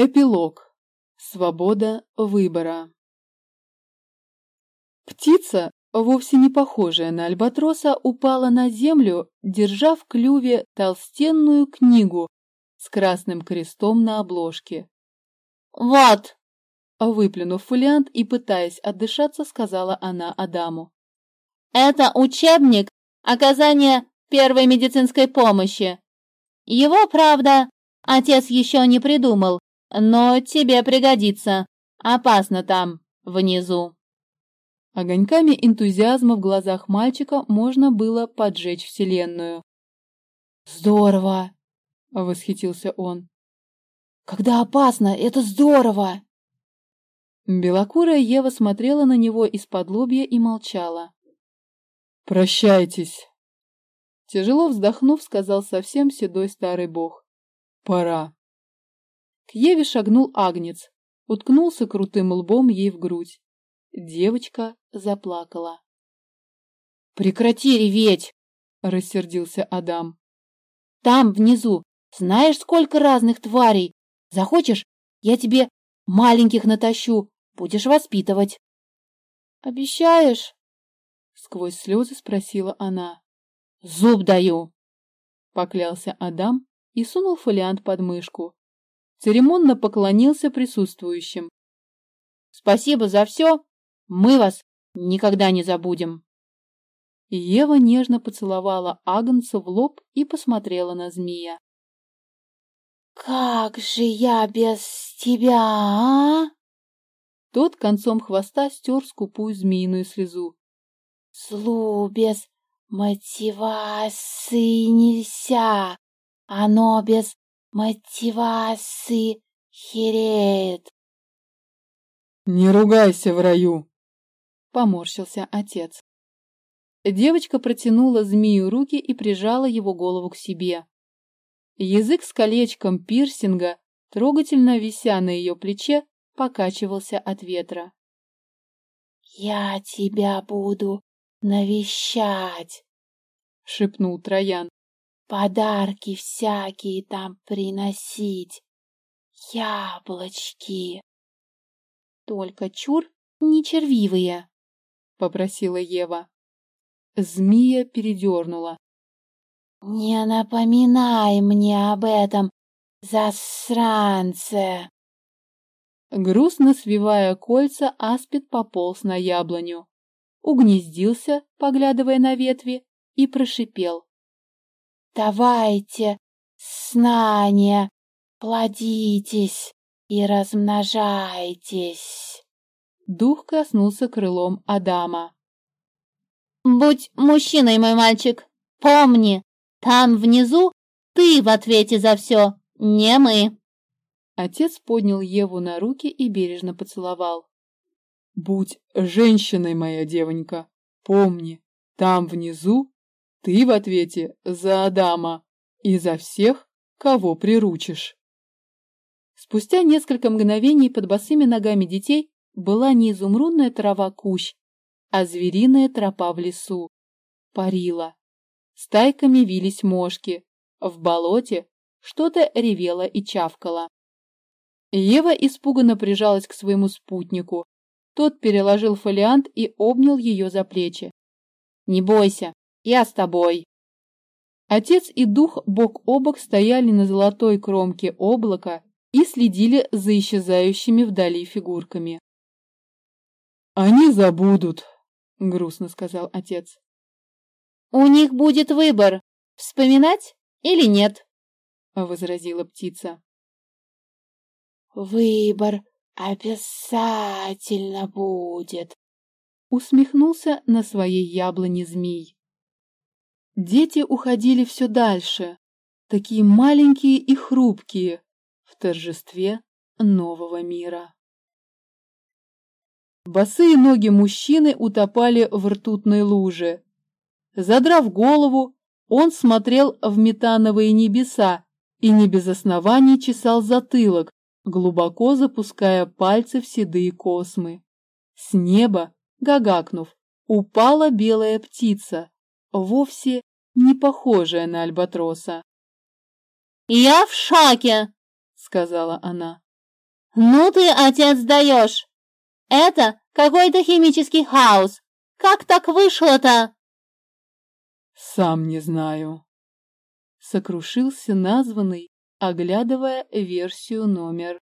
Эпилог. Свобода выбора. Птица, вовсе не похожая на альбатроса, упала на землю, держа в клюве толстенную книгу с красным крестом на обложке. «Вот!» Выплюнув фолиант и пытаясь отдышаться, сказала она Адаму. «Это учебник оказания первой медицинской помощи. Его, правда, отец еще не придумал, но тебе пригодится. Опасно там, внизу. Огоньками энтузиазма в глазах мальчика можно было поджечь вселенную. «Здорово!» — восхитился он. «Когда опасно, это здорово!» Белокурая Ева смотрела на него из-под лобья и молчала. «Прощайтесь!» Тяжело вздохнув, сказал совсем седой старый бог. «Пора!» К Еве шагнул агнец, уткнулся крутым лбом ей в грудь. Девочка заплакала. «Прекрати реветь!» — рассердился Адам. «Там, внизу, знаешь, сколько разных тварей? Захочешь, я тебе маленьких натащу, будешь воспитывать». «Обещаешь?» — сквозь слезы спросила она. «Зуб даю!» — поклялся Адам и сунул фолиант под мышку церемонно поклонился присутствующим. «Спасибо за все. Мы вас никогда не забудем». Ева нежно поцеловала Агнца в лоб и посмотрела на змея. «Как же я без тебя, а?» Тот концом хвоста стер скупую змеиную слезу. «Злу без мотивации нельзя. Оно без Мотивации хереет. Не ругайся в раю, поморщился отец. Девочка протянула змею руки и прижала его голову к себе. Язык с колечком пирсинга, трогательно вися на ее плече, покачивался от ветра. «Я тебя буду навещать», — шепнул Троян подарки всякие там приносить, яблочки. Только чур не червивые, — попросила Ева. Змея передернула. Не напоминай мне об этом, засранце. Грустно свивая кольца, аспид пополз на яблоню, угнездился, поглядывая на ветви, и прошипел. Давайте, знания, плодитесь и размножайтесь. Дух коснулся крылом Адама. Будь мужчиной, мой мальчик. Помни, там внизу ты в ответе за все, не мы. Отец поднял Еву на руки и бережно поцеловал. Будь женщиной, моя девонька. Помни, там внизу ты в ответе за Адама и за всех, кого приручишь. Спустя несколько мгновений под босыми ногами детей была не изумрудная трава кущ, а звериная тропа в лесу. Парила. Стайками вились мошки. В болоте что-то ревело и чавкало. Ева испуганно прижалась к своему спутнику. Тот переложил фолиант и обнял ее за плечи. «Не бойся, я с тобой. Отец и дух бок о бок стояли на золотой кромке облака и следили за исчезающими вдали фигурками. «Они забудут», — грустно сказал отец. «У них будет выбор, вспоминать или нет», — возразила птица. «Выбор обязательно будет», — усмехнулся на своей яблоне змей. Дети уходили все дальше, такие маленькие и хрупкие, в торжестве нового мира. Босые ноги мужчины утопали в ртутной луже. Задрав голову, он смотрел в метановые небеса и не без оснований чесал затылок, глубоко запуская пальцы в седые космы. С неба, гагакнув, упала белая птица, вовсе не похожая на альбатроса. «Я в шаке!» — сказала она. Ну ты, отец, даешь. Это какой-то химический хаос. Как так вышло-то? Сам не знаю. Сокрушился названный, оглядывая версию номер